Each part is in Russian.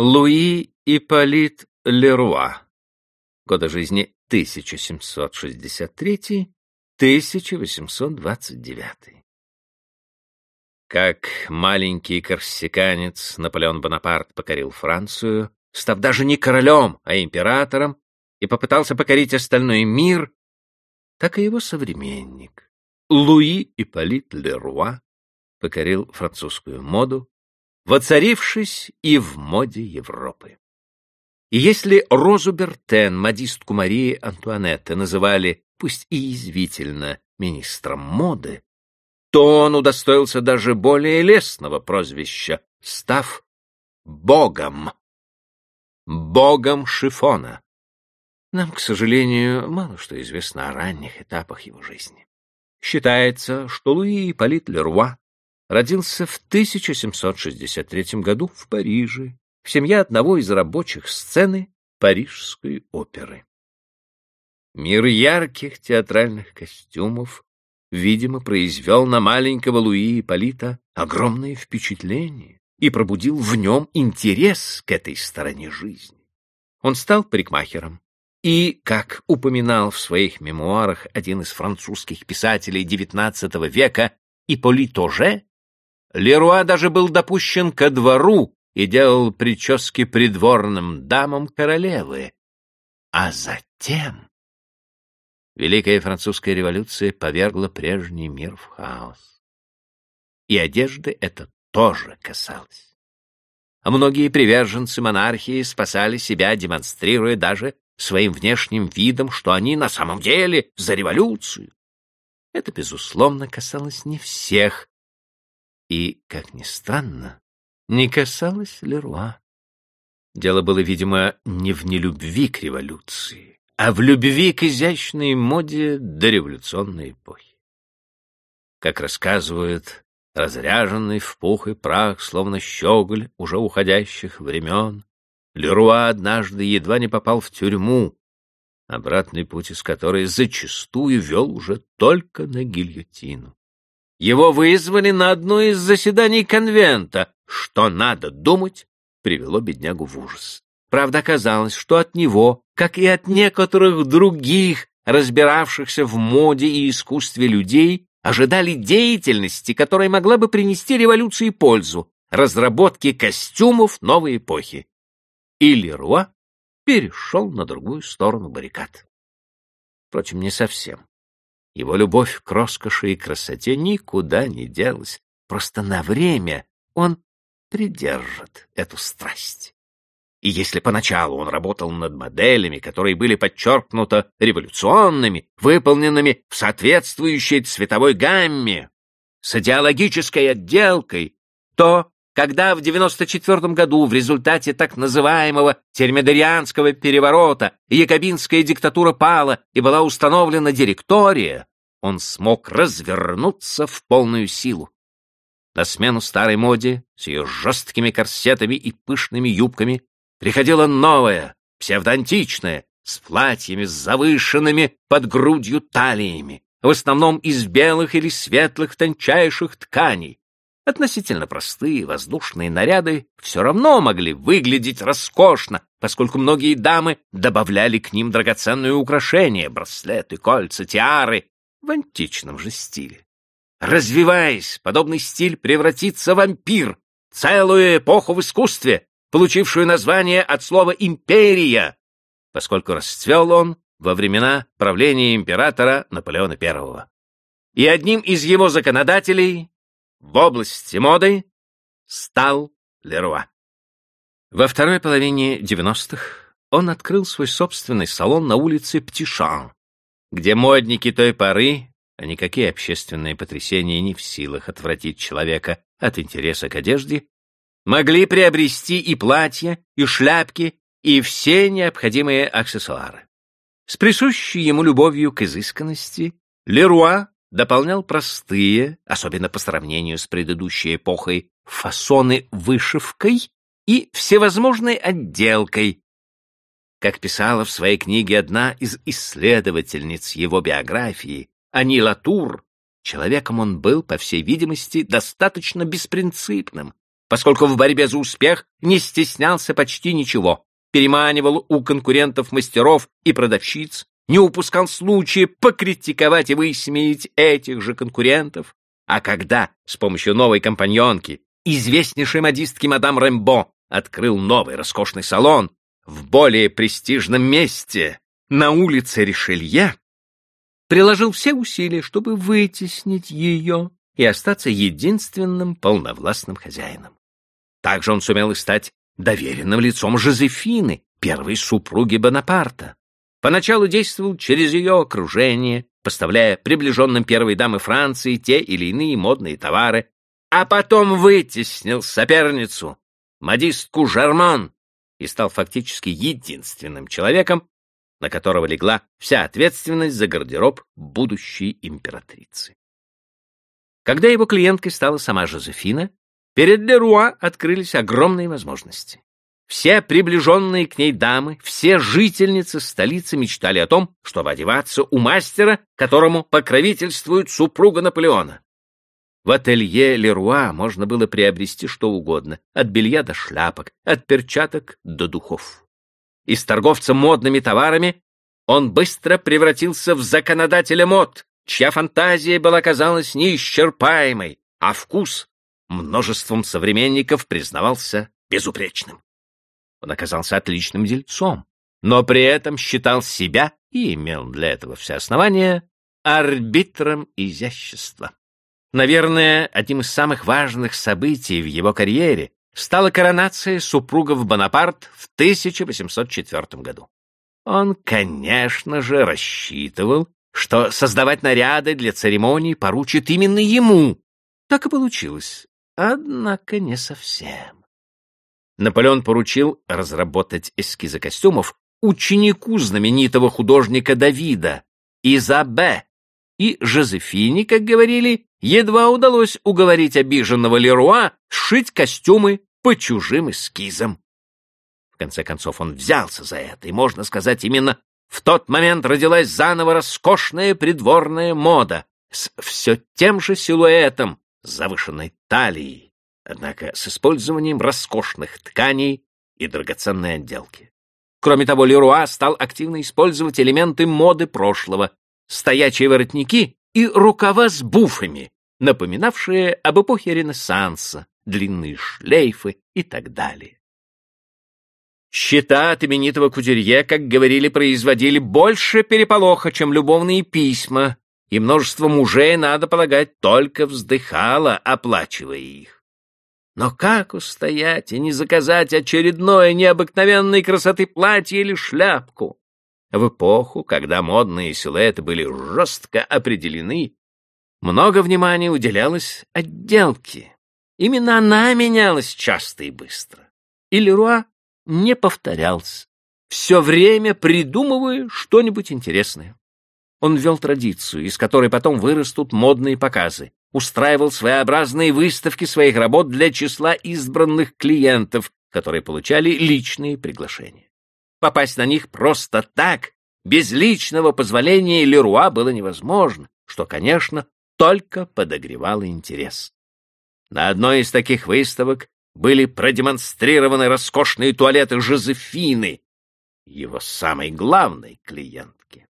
Луи Ипполит Леруа. Годы жизни 1763-1829. Как маленький корсиканец Наполеон Бонапарт покорил Францию, став даже не королем, а императором, и попытался покорить остальной мир, так и его современник Луи Ипполит Леруа покорил французскую моду, воцарившись и в моде Европы. И если Розу Бертен, модистку Марии Антуанетты, называли, пусть и язвительно, министром моды, то он удостоился даже более лестного прозвища, став богом. Богом шифона. Нам, к сожалению, мало что известно о ранних этапах его жизни. Считается, что Луи Ипполит Леруа родился в 1763 году в Париже, в семье одного из рабочих сцены Парижской оперы. Мир ярких театральных костюмов, видимо, произвел на маленького Луи Ипполита огромное впечатление и пробудил в нем интерес к этой стороне жизни. Он стал парикмахером, и, как упоминал в своих мемуарах один из французских писателей XIX века, Ипполит Оже, Леруа даже был допущен ко двору и делал прически придворным дамам королевы. А затем Великая французская революция повергла прежний мир в хаос. И одежды это тоже касалось. А многие приверженцы монархии спасали себя, демонстрируя даже своим внешним видом, что они на самом деле за революцию. Это, безусловно, касалось не всех. И, как ни странно, не касалось Леруа. Дело было, видимо, не в нелюбви к революции, а в любви к изящной моде дореволюционной эпохи. Как рассказывают, разряженный в пух и прах, словно щеголь уже уходящих времен, Леруа однажды едва не попал в тюрьму, обратный путь из которой зачастую вел уже только на гильотину. Его вызвали на одно из заседаний конвента, что надо думать, привело беднягу в ужас. Правда, оказалось, что от него, как и от некоторых других, разбиравшихся в моде и искусстве людей, ожидали деятельности, которая могла бы принести революции пользу, разработки костюмов новой эпохи и Леруа перешел на другую сторону баррикад. Впрочем, не совсем. Его любовь к роскоши и красоте никуда не делась, просто на время он придержит эту страсть. И если поначалу он работал над моделями, которые были подчеркнуто революционными, выполненными в соответствующей цветовой гамме, с идеологической отделкой, то когда в 94 году в результате так называемого термидорианского переворота якобинская диктатура пала и была установлена директория, он смог развернуться в полную силу. На смену старой моде с ее жесткими корсетами и пышными юбками приходила новая, псевдоантичная, с платьями с завышенными под грудью талиями, в основном из белых или светлых тончайших тканей, Относительно простые воздушные наряды все равно могли выглядеть роскошно, поскольку многие дамы добавляли к ним драгоценные украшения, браслеты, кольца, тиары в античном же стиле. Развиваясь, подобный стиль превратится в вампир, целую эпоху в искусстве, получившую название от слова «империя», поскольку расцвел он во времена правления императора Наполеона I. И одним из его законодателей в области моды стал Леруа. Во второй половине 90-х он открыл свой собственный салон на улице Птишан, где модники той поры, а никакие общественные потрясения не в силах отвратить человека от интереса к одежде, могли приобрести и платья, и шляпки, и все необходимые аксессуары. С присущей ему любовью к изысканности, Леруа дополнял простые, особенно по сравнению с предыдущей эпохой, фасоны вышивкой и всевозможной отделкой. Как писала в своей книге одна из исследовательниц его биографии, Ани Латур, человеком он был, по всей видимости, достаточно беспринципным, поскольку в борьбе за успех не стеснялся почти ничего, переманивал у конкурентов мастеров и продавщиц, не упускал случая покритиковать и высмеять этих же конкурентов, а когда с помощью новой компаньонки, известнейшей модистки мадам Рэмбо, открыл новый роскошный салон в более престижном месте, на улице Ришелье, приложил все усилия, чтобы вытеснить ее и остаться единственным полновластным хозяином. Также он сумел и стать доверенным лицом Жозефины, первой супруги Бонапарта. Поначалу действовал через ее окружение, поставляя приближенным первой дамы Франции те или иные модные товары, а потом вытеснил соперницу, модистку Жармон, и стал фактически единственным человеком, на которого легла вся ответственность за гардероб будущей императрицы. Когда его клиенткой стала сама Жозефина, перед Леруа открылись огромные возможности. Все приближенные к ней дамы, все жительницы столицы мечтали о том, чтобы одеваться у мастера, которому покровительствует супруга Наполеона. В ателье Леруа можно было приобрести что угодно, от белья до шляпок, от перчаток до духов. Из торговца модными товарами он быстро превратился в законодателя мод, чья фантазия была, казалось, неисчерпаемой, а вкус множеством современников признавался безупречным. Он оказался отличным дельцом, но при этом считал себя, и имел для этого все основания, арбитром изящества. Наверное, одним из самых важных событий в его карьере стала коронация супругов Бонапарт в 1804 году. Он, конечно же, рассчитывал, что создавать наряды для церемонии поручит именно ему. Так и получилось. Однако не совсем. Наполеон поручил разработать эскизы костюмов ученику знаменитого художника Давида, Изабе, и Жозефине, как говорили, едва удалось уговорить обиженного Леруа сшить костюмы по чужим эскизам. В конце концов он взялся за это, и, можно сказать, именно в тот момент родилась заново роскошная придворная мода с все тем же силуэтом, завышенной талией, однако с использованием роскошных тканей и драгоценной отделки. Кроме того, Леруа стал активно использовать элементы моды прошлого, стоячие воротники и рукава с буфами, напоминавшие об эпохе Ренессанса, длинные шлейфы и так далее. Счета от именитого кутюрье, как говорили, производили больше переполоха, чем любовные письма, и множество мужей, надо полагать, только вздыхало, оплачивая их. Но как устоять и не заказать очередное необыкновенной красоты платье или шляпку? В эпоху, когда модные силуэты были жестко определены, много внимания уделялось отделке. Именно она менялась часто и быстро. И Леруа не повторялся, все время придумывая что-нибудь интересное. Он ввел традицию, из которой потом вырастут модные показы, устраивал своеобразные выставки своих работ для числа избранных клиентов, которые получали личные приглашения. Попасть на них просто так, без личного позволения Леруа было невозможно, что, конечно, только подогревало интерес. На одной из таких выставок были продемонстрированы роскошные туалеты Жозефины, его самой главной клиентки.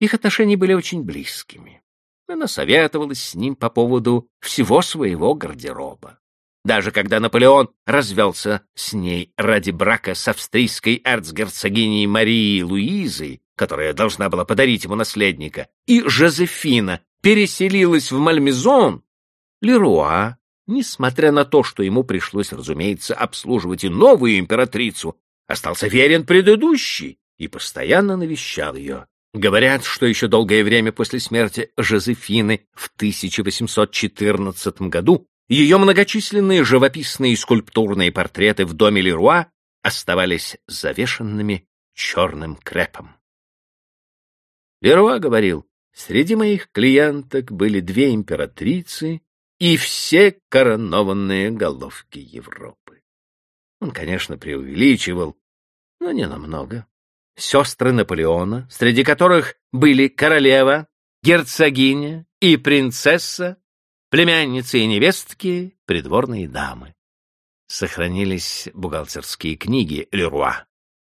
Их отношения были очень близкими. Она советовалась с ним по поводу всего своего гардероба. Даже когда Наполеон развелся с ней ради брака с австрийской эрцгерцогиней Марией Луизой, которая должна была подарить ему наследника, и Жозефина переселилась в Мальмезон, Леруа, несмотря на то, что ему пришлось, разумеется, обслуживать и новую императрицу, остался верен предыдущей и постоянно навещал ее. Говорят, что еще долгое время после смерти Жозефины в 1814 году ее многочисленные живописные и скульптурные портреты в доме Леруа оставались завешенными черным крепом. Леруа говорил, среди моих клиенток были две императрицы и все коронованные головки Европы. Он, конечно, преувеличивал, но не намного. Сестры Наполеона, среди которых были королева, герцогиня и принцесса, племянницы и невестки, придворные дамы. сохранились бухгалтерские книги Леруа,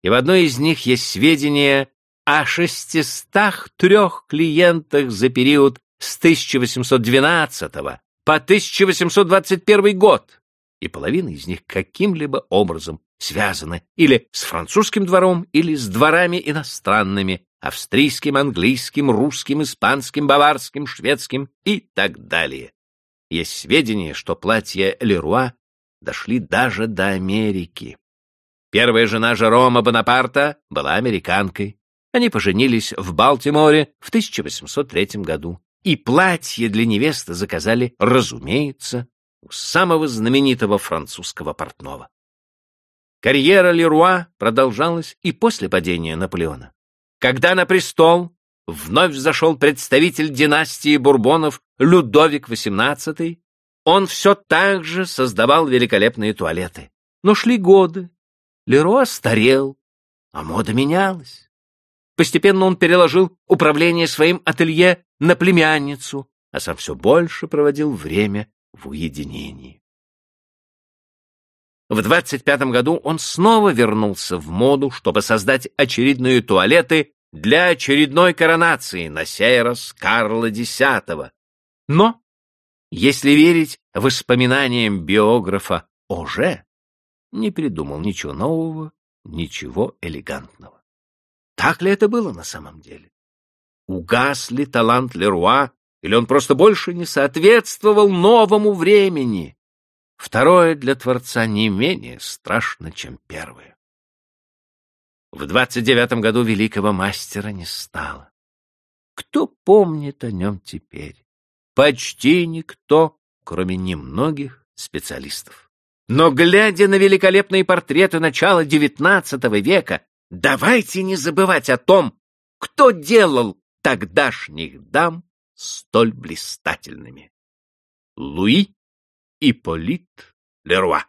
и в одной из них есть сведения о 603 клиентах за период с 1812 по 1821 год, и половина из них каким-либо образом связаны или с французским двором, или с дворами иностранными, австрийским, английским, русским, испанским, баварским, шведским и так далее. Есть сведения, что платья Леруа дошли даже до Америки. Первая жена Жерома Бонапарта была американкой. Они поженились в Балтиморе в 1803 году. И платье для невесты заказали, разумеется, у самого знаменитого французского портного. Карьера Леруа продолжалась и после падения Наполеона. Когда на престол вновь взошел представитель династии Бурбонов Людовик XVIII, он все так же создавал великолепные туалеты. Но шли годы, Леруа старел, а мода менялась. Постепенно он переложил управление своим ателье на племянницу, а сам все больше проводил время в уединении. В 25 году он снова вернулся в моду, чтобы создать очередные туалеты для очередной коронации, на сей раз Карла X. Но, если верить воспоминаниям биографа Оже, не придумал ничего нового, ничего элегантного. Так ли это было на самом деле? Угас ли талант Леруа, или он просто больше не соответствовал новому времени? Второе для Творца не менее страшно, чем первое. В двадцать девятом году великого мастера не стало. Кто помнит о нем теперь? Почти никто, кроме немногих специалистов. Но, глядя на великолепные портреты начала XIX века, давайте не забывать о том, кто делал тогдашних дам столь блистательными. Луи Ипполит Леруа